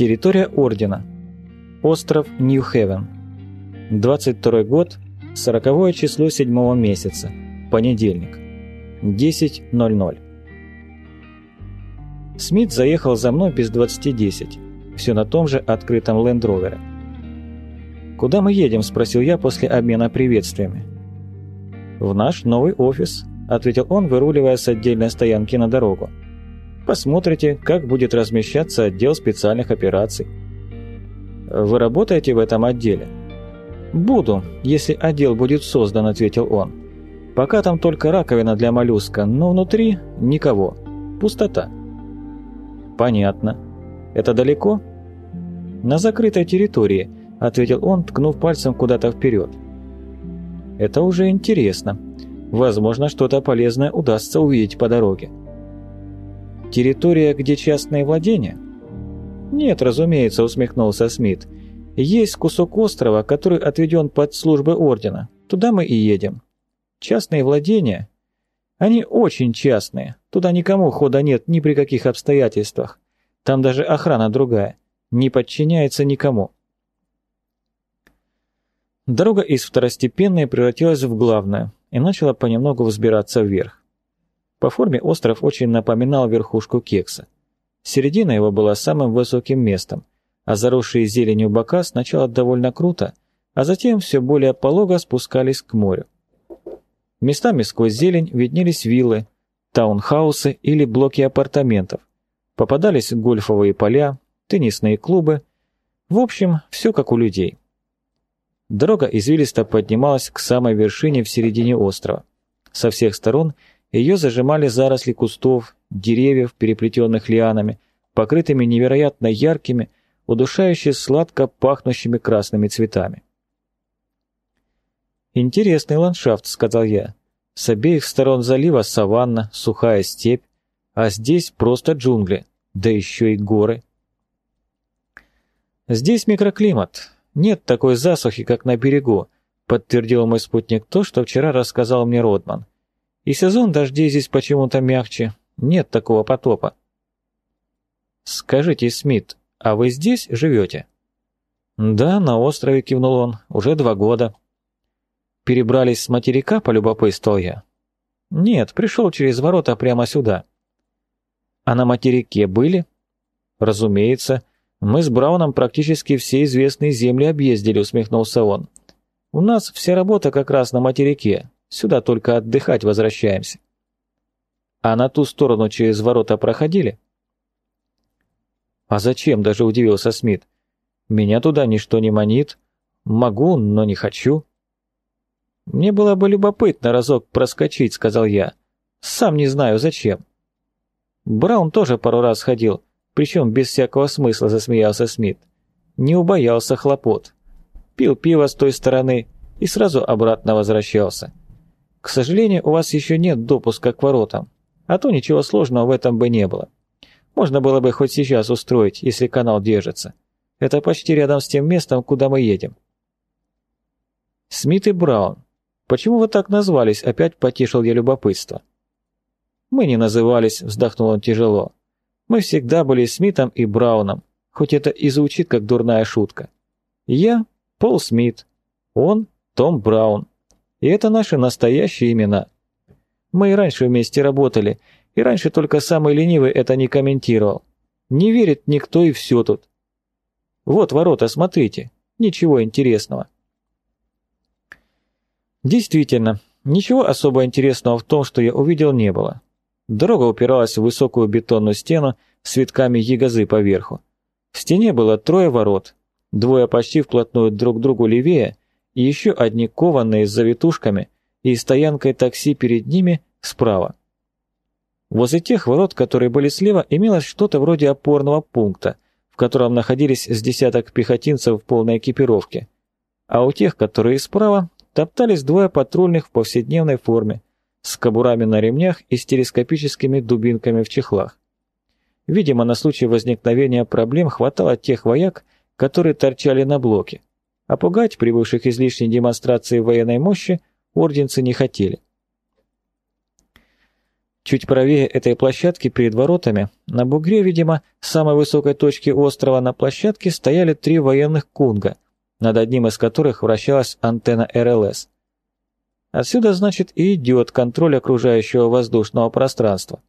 Территория Ордена. Остров Нью-Хевен. 22 год, 40 число 7 месяца. Понедельник. 10.00. Смит заехал за мной без 20.10. Все на том же открытом лендровере. «Куда мы едем?» – спросил я после обмена приветствиями. «В наш новый офис», – ответил он, выруливая с отдельной стоянки на дорогу. «Посмотрите, как будет размещаться отдел специальных операций». «Вы работаете в этом отделе?» «Буду, если отдел будет создан», – ответил он. «Пока там только раковина для моллюска, но внутри никого. Пустота». «Понятно. Это далеко?» «На закрытой территории», – ответил он, ткнув пальцем куда-то вперед. «Это уже интересно. Возможно, что-то полезное удастся увидеть по дороге». «Территория, где частные владения?» «Нет, разумеется», – усмехнулся Смит. «Есть кусок острова, который отведен под службы Ордена. Туда мы и едем. Частные владения они очень частные, туда никому хода нет ни при каких обстоятельствах. Там даже охрана другая, не подчиняется никому. Дорога из второстепенной превратилась в главную и начала понемногу взбираться вверх. По форме остров очень напоминал верхушку кекса. Середина его была самым высоким местом, а заросшие зеленью бока сначала довольно круто, а затем все более полого спускались к морю. Местами сквозь зелень виднелись виллы, таунхаусы или блоки апартаментов. Попадались гольфовые поля, теннисные клубы. В общем, все как у людей. Дорога извилисто поднималась к самой вершине в середине острова. Со всех сторон ее зажимали заросли кустов, деревьев, переплетенных лианами, покрытыми невероятно яркими, удушающе сладко пахнущими красными цветами. «Интересный ландшафт», — сказал я. «С обеих сторон залива саванна, сухая степь, а здесь просто джунгли, да еще и горы». «Здесь микроклимат. Нет такой засухи, как на берегу», — подтвердил мой спутник то, что вчера рассказал мне Родман. «И сезон дождей здесь почему-то мягче. Нет такого потопа». «Скажите, Смит, а вы здесь живете?» «Да, на острове», — кивнул он, — «уже два года» перебрались с материка, полюбопытствовал я. Нет, пришел через ворота прямо сюда. А на материке были? Разумеется. Мы с Брауном практически все известные земли объездили, усмехнулся он. У нас вся работа как раз на материке. Сюда только отдыхать возвращаемся. А на ту сторону через ворота проходили? А зачем, даже удивился Смит. Меня туда ничто не манит. Могу, но не хочу. «Мне было бы любопытно разок проскочить», — сказал я. «Сам не знаю, зачем». Браун тоже пару раз ходил, причем без всякого смысла засмеялся Смит. Не убоялся хлопот. Пил пиво с той стороны и сразу обратно возвращался. К сожалению, у вас еще нет допуска к воротам, а то ничего сложного в этом бы не было. Можно было бы хоть сейчас устроить, если канал держится. Это почти рядом с тем местом, куда мы едем. Смит и Браун. «Почему вы так назвались?» — опять потешил я любопытство. «Мы не назывались», — вздохнул он тяжело. «Мы всегда были Смитом и Брауном, хоть это и звучит как дурная шутка. Я — Пол Смит, он — Том Браун. И это наши настоящие имена. Мы и раньше вместе работали, и раньше только самый ленивый это не комментировал. Не верит никто и все тут. Вот ворота, смотрите, ничего интересного». Действительно, ничего особо интересного в том, что я увидел, не было. Дорога упиралась в высокую бетонную стену с витками ягозы поверху. В стене было трое ворот, двое почти вплотную друг к другу левее, и еще одни кованные с завитушками и стоянкой такси перед ними справа. Возле тех ворот, которые были слева, имелось что-то вроде опорного пункта, в котором находились с десяток пехотинцев в полной экипировке, а у тех, которые справа, топтались двое патрульных в повседневной форме, с кобурами на ремнях и с телескопическими дубинками в чехлах. Видимо, на случай возникновения проблем хватало тех вояк, которые торчали на блоке, а пугать прибывших излишней демонстрации военной мощи орденцы не хотели. Чуть правее этой площадки перед воротами, на бугре, видимо, самой высокой точки острова на площадке стояли три военных кунга, над одним из которых вращалась антенна РЛС. Отсюда, значит, и идет контроль окружающего воздушного пространства.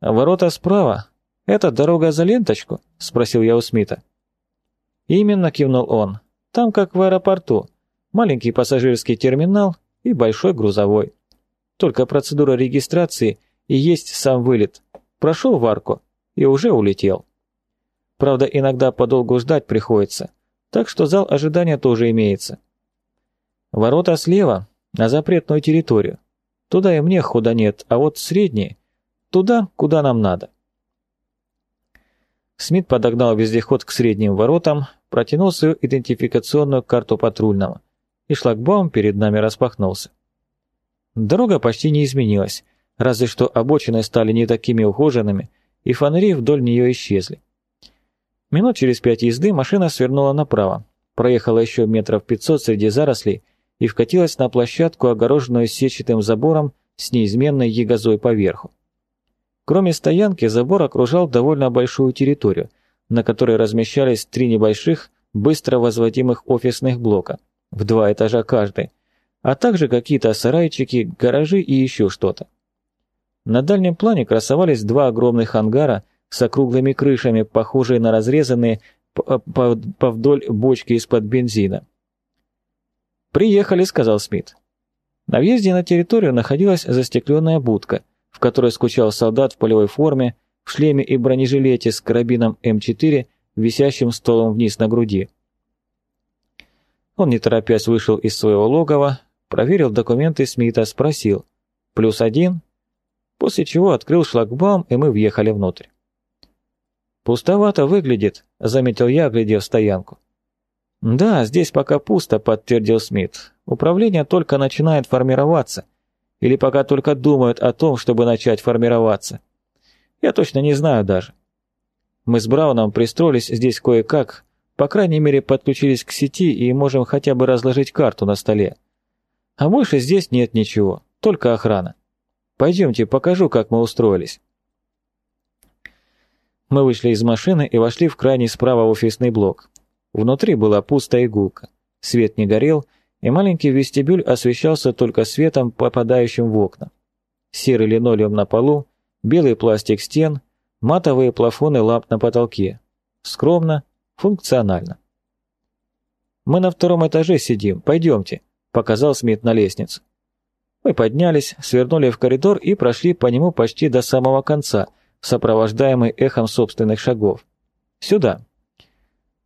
«Ворота справа. Это дорога за ленточку?» – спросил я у Смита. «Именно», – кивнул он. «Там, как в аэропорту. Маленький пассажирский терминал и большой грузовой. Только процедура регистрации и есть сам вылет. Прошел в арку и уже улетел. Правда, иногда подолгу ждать приходится, так что зал ожидания тоже имеется. Ворота слева, на запретную территорию. Туда и мне хода нет, а вот средние – туда, куда нам надо. Смит подогнал вездеход к средним воротам, протянул свою идентификационную карту патрульного, и шлагбаум перед нами распахнулся. Дорога почти не изменилась, разве что обочины стали не такими ухоженными, и фонари вдоль нее исчезли. Минут через пять езды машина свернула направо, проехала еще метров пятьсот среди зарослей и вкатилась на площадку, огороженную сетчатым забором с неизменной ягозой поверху. Кроме стоянки, забор окружал довольно большую территорию, на которой размещались три небольших, быстро возводимых офисных блока, в два этажа каждый, а также какие-то сарайчики, гаражи и еще что-то. На дальнем плане красовались два огромных ангара с округлыми крышами, похожие на разрезанные повдоль бочки из-под бензина. «Приехали», — сказал Смит. На въезде на территорию находилась застекленная будка, в которой скучал солдат в полевой форме, в шлеме и бронежилете с карабином М4, висящим столом вниз на груди. Он, не торопясь, вышел из своего логова, проверил документы Смита, спросил «Плюс один?» После чего открыл шлагбаум, и мы въехали внутрь. «Пустовато выглядит», — заметил я, глядев стоянку. «Да, здесь пока пусто», — подтвердил Смит. «Управление только начинает формироваться. Или пока только думают о том, чтобы начать формироваться. Я точно не знаю даже. Мы с Брауном пристроились здесь кое-как, по крайней мере подключились к сети и можем хотя бы разложить карту на столе. А больше здесь нет ничего, только охрана. Пойдемте, покажу, как мы устроились». Мы вышли из машины и вошли в крайний справа офисный блок. Внутри была пустая игулка. Свет не горел, и маленький вестибюль освещался только светом, попадающим в окна. Серый линолеум на полу, белый пластик стен, матовые плафоны ламп на потолке. Скромно, функционально. «Мы на втором этаже сидим, пойдемте», — показал Смит на лестницу. Мы поднялись, свернули в коридор и прошли по нему почти до самого конца, сопровождаемый эхом собственных шагов. «Сюда».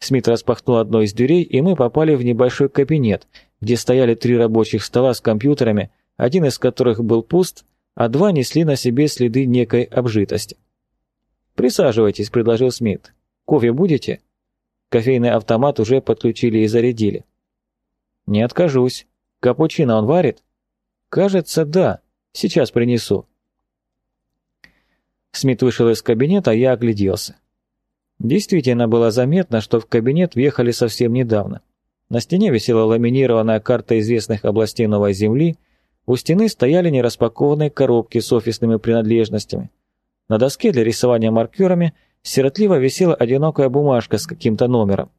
Смит распахнул одну из дверей, и мы попали в небольшой кабинет, где стояли три рабочих стола с компьютерами, один из которых был пуст, а два несли на себе следы некой обжитости. «Присаживайтесь», — предложил Смит. «Кофе будете?» Кофейный автомат уже подключили и зарядили. «Не откажусь. Капучино он варит?» «Кажется, да. Сейчас принесу». Смит вышел из кабинета, а я огляделся. Действительно было заметно, что в кабинет въехали совсем недавно. На стене висела ламинированная карта известных областей Новой Земли, у стены стояли нераспакованные коробки с офисными принадлежностями. На доске для рисования маркерами сиротливо висела одинокая бумажка с каким-то номером.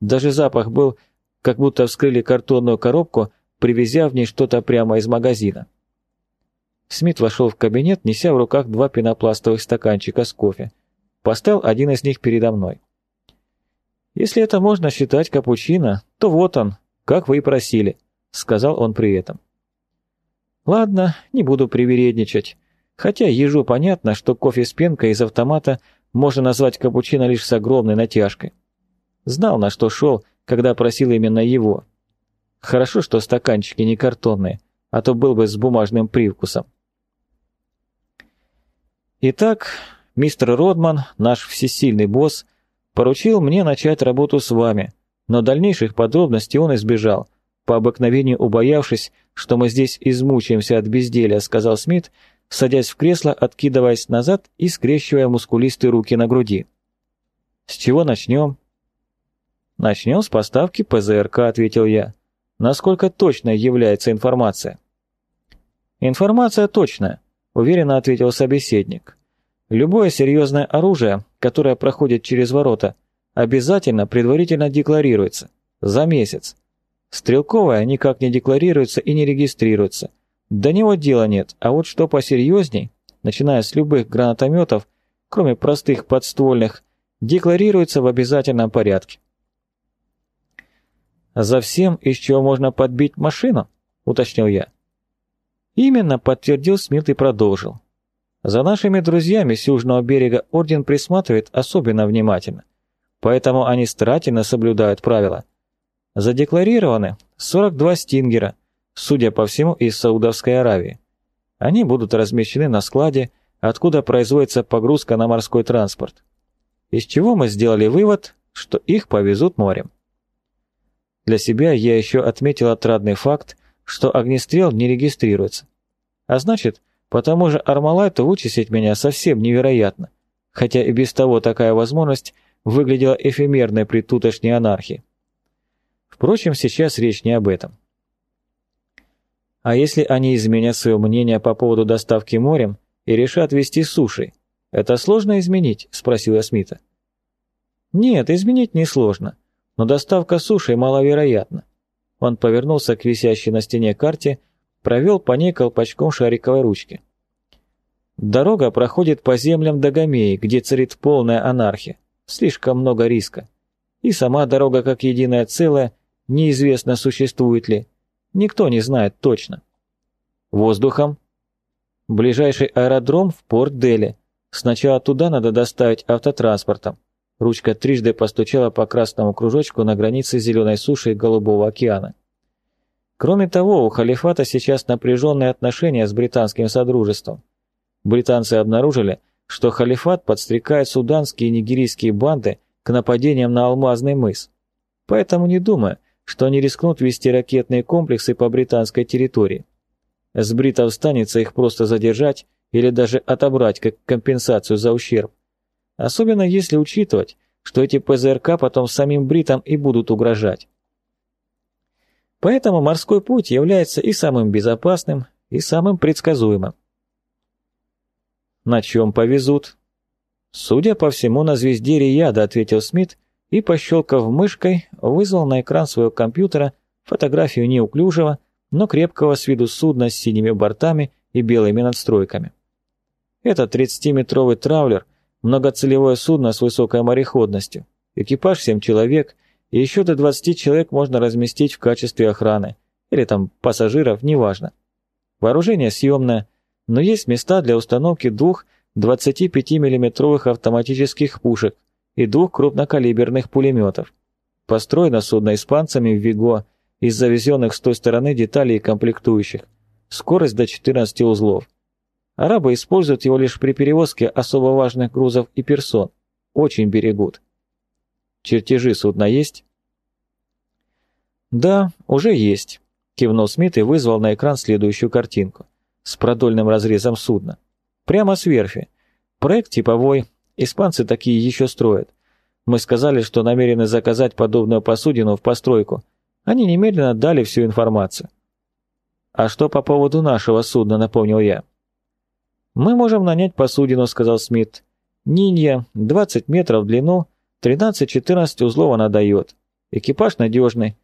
Даже запах был, как будто вскрыли картонную коробку, привезя в ней что-то прямо из магазина. Смит вошел в кабинет, неся в руках два пенопластовых стаканчика с кофе. Поставил один из них передо мной. «Если это можно считать капучино, то вот он, как вы и просили», — сказал он при этом. «Ладно, не буду привередничать. Хотя ежу понятно, что кофе с пенкой из автомата можно назвать капучино лишь с огромной натяжкой. Знал, на что шел, когда просил именно его. Хорошо, что стаканчики не картонные, а то был бы с бумажным привкусом. Итак, Мистер Родман, наш всесильный босс, поручил мне начать работу с вами, но дальнейших подробностей он избежал, по обыкновению убоявшись, что мы здесь измучаемся от безделия, сказал Смит, садясь в кресло, откидываясь назад и скрещивая мускулистые руки на груди. «С чего начнем?» «Начнем с поставки ПЗРК», — ответил я. «Насколько точной является информация?» «Информация точная. уверенно ответил собеседник. Любое серьезное оружие, которое проходит через ворота, обязательно предварительно декларируется. За месяц. Стрелковое никак не декларируется и не регистрируется. До него дела нет, а вот что посерьезней, начиная с любых гранатометов, кроме простых подствольных, декларируется в обязательном порядке. «За всем, из чего можно подбить машину?» – уточнил я. Именно, подтвердил Смит и продолжил. За нашими друзьями с южного берега Орден присматривает особенно внимательно, поэтому они старательно соблюдают правила. Задекларированы 42 стингера, судя по всему, из Саудовской Аравии. Они будут размещены на складе, откуда производится погрузка на морской транспорт. Из чего мы сделали вывод, что их повезут морем. Для себя я еще отметил отрадный факт, что огнестрел не регистрируется. А значит, по тому же Армалайту вычислить меня совсем невероятно, хотя и без того такая возможность выглядела эфемерной при тутошней анархии. Впрочем, сейчас речь не об этом. А если они изменят свое мнение по поводу доставки морем и решат вести сушей, это сложно изменить?» – спросил я Смита. «Нет, изменить несложно, но доставка сушей маловероятна». Он повернулся к висящей на стене карте провел по ней колпачком шариковой ручки. Дорога проходит по землям Дагомеи, где царит полная анархия. Слишком много риска. И сама дорога как единое целое, неизвестно существует ли. Никто не знает точно. Воздухом. Ближайший аэродром в порт Дели. Сначала туда надо доставить автотранспортом. Ручка трижды постучала по красному кружочку на границе зеленой суши и Голубого океана. Кроме того, у халифата сейчас напряженные отношения с британским содружеством. Британцы обнаружили, что халифат подстрекает суданские и нигерийские банды к нападениям на Алмазный мыс. Поэтому не думаю, что они рискнут вести ракетные комплексы по британской территории. С бритов станется их просто задержать или даже отобрать как компенсацию за ущерб. Особенно если учитывать, что эти ПЗРК потом самим бритам и будут угрожать. Поэтому морской путь является и самым безопасным, и самым предсказуемым. На чем повезут? Судя по всему, на звезде Рияда, ответил Смит и, пощелкав мышкой, вызвал на экран своего компьютера фотографию неуклюжего, но крепкого с виду судна с синими бортами и белыми надстройками. Это 30-метровый траулер, многоцелевое судно с высокой мореходностью, экипаж 7 человек – и еще до 20 человек можно разместить в качестве охраны, или там пассажиров, неважно. Вооружение съемное, но есть места для установки двух 25 миллиметровых автоматических пушек и двух крупнокалиберных пулеметов. Построено судно испанцами в Виго из завезенных с той стороны деталей и комплектующих. Скорость до 14 узлов. Арабы используют его лишь при перевозке особо важных грузов и персон. Очень берегут. Чертежи судна есть?» «Да, уже есть», — кивнул Смит и вызвал на экран следующую картинку с продольным разрезом судна. Прямо с верфи. Проект типовой, испанцы такие еще строят. Мы сказали, что намерены заказать подобную посудину в постройку. Они немедленно дали всю информацию. «А что по поводу нашего судна?» — напомнил я. «Мы можем нанять посудину», — сказал Смит. «Нинья, 20 метров в длину, 13-14 узлов она дает. Экипаж надежный.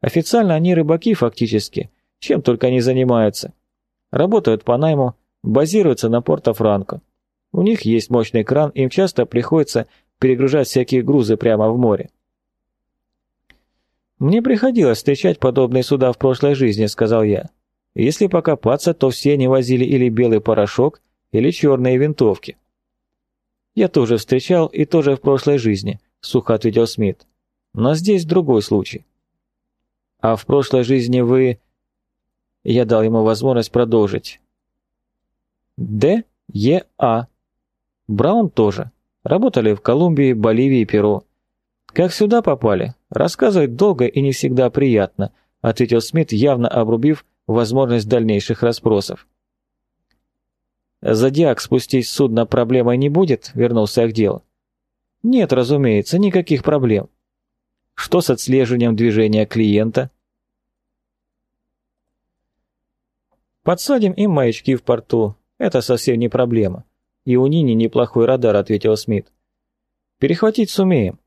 Официально они рыбаки фактически, чем только они занимаются. Работают по найму, базируются на Порто-Франко. У них есть мощный кран, им часто приходится перегружать всякие грузы прямо в море. «Мне приходилось встречать подобные суда в прошлой жизни», — сказал я. «Если покопаться, то все они возили или белый порошок, или черные винтовки». «Я тоже встречал и тоже в прошлой жизни», — сухо ответил Смит. «Но здесь другой случай». «А в прошлой жизни вы...» Я дал ему возможность продолжить. Д. Браун тоже. Работали в Колумбии, Боливии Перу. Как сюда попали? Рассказывать долго и не всегда приятно, ответил Смит, явно обрубив возможность дальнейших расспросов. «Зодиак спустить с судна проблемой не будет?» — вернулся к делу. «Нет, разумеется, никаких проблем. Что с отслеживанием движения клиента?» «Подсадим им маячки в порту. Это совсем не проблема. И у Нини неплохой радар, ответил Смит. Перехватить сумеем.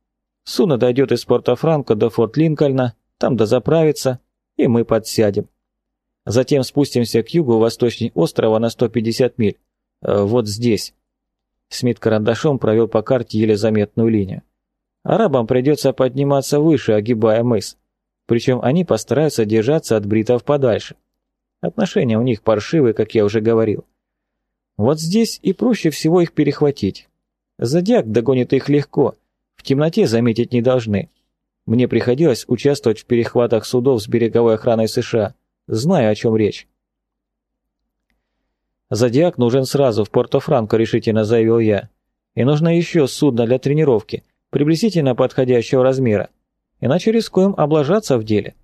Суна дойдет из порта Франко до форт Линкольна, там дозаправится, и мы подсядем. Затем спустимся к югу восточней острова на 150 миль. Э, вот здесь. Смит карандашом провел по карте еле заметную линию. Арабам придется подниматься выше, огибая мыс. Причем они постараются держаться от бритов подальше. Отношения у них паршивые, как я уже говорил. Вот здесь и проще всего их перехватить. Зодиак догонит их легко, в темноте заметить не должны. Мне приходилось участвовать в перехватах судов с береговой охраной США, зная, о чем речь. «Зодиак нужен сразу в Порто-Франко», — решительно заявил я. «И нужно еще судно для тренировки, приблизительно подходящего размера. Иначе рискуем облажаться в деле».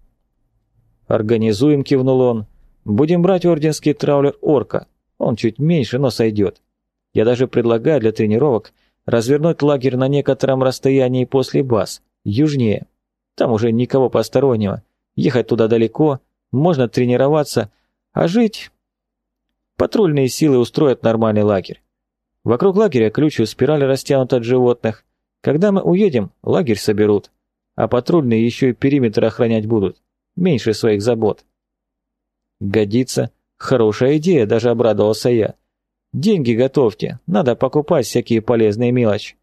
«Организуем», — кивнул он. «Будем брать орденский траулер «Орка». Он чуть меньше, но сойдет. Я даже предлагаю для тренировок развернуть лагерь на некотором расстоянии после баз, южнее. Там уже никого постороннего. Ехать туда далеко, можно тренироваться, а жить... Патрульные силы устроят нормальный лагерь. Вокруг лагеря ключу спираль растянут от животных. Когда мы уедем, лагерь соберут. А патрульные еще и периметр охранять будут. Меньше своих забот. Годится. Хорошая идея, даже обрадовался я. Деньги готовьте, надо покупать всякие полезные мелочи.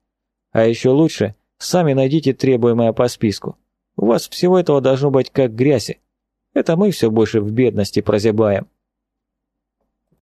А еще лучше, сами найдите требуемое по списку. У вас всего этого должно быть как грязи. Это мы все больше в бедности прозябаем.